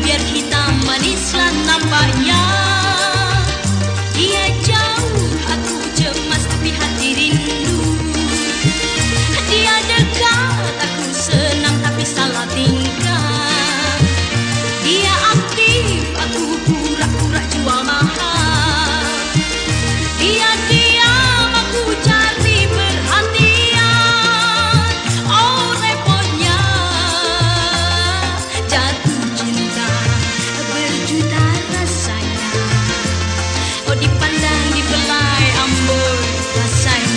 biar kita manislah nampaknya. i'm Rasai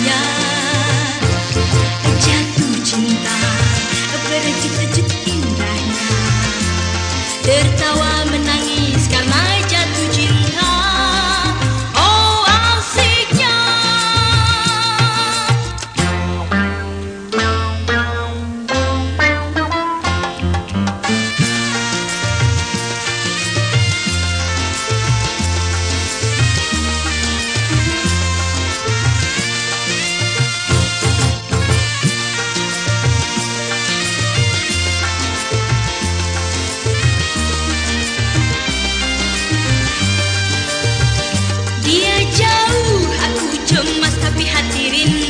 Lemas tapi hati rindu.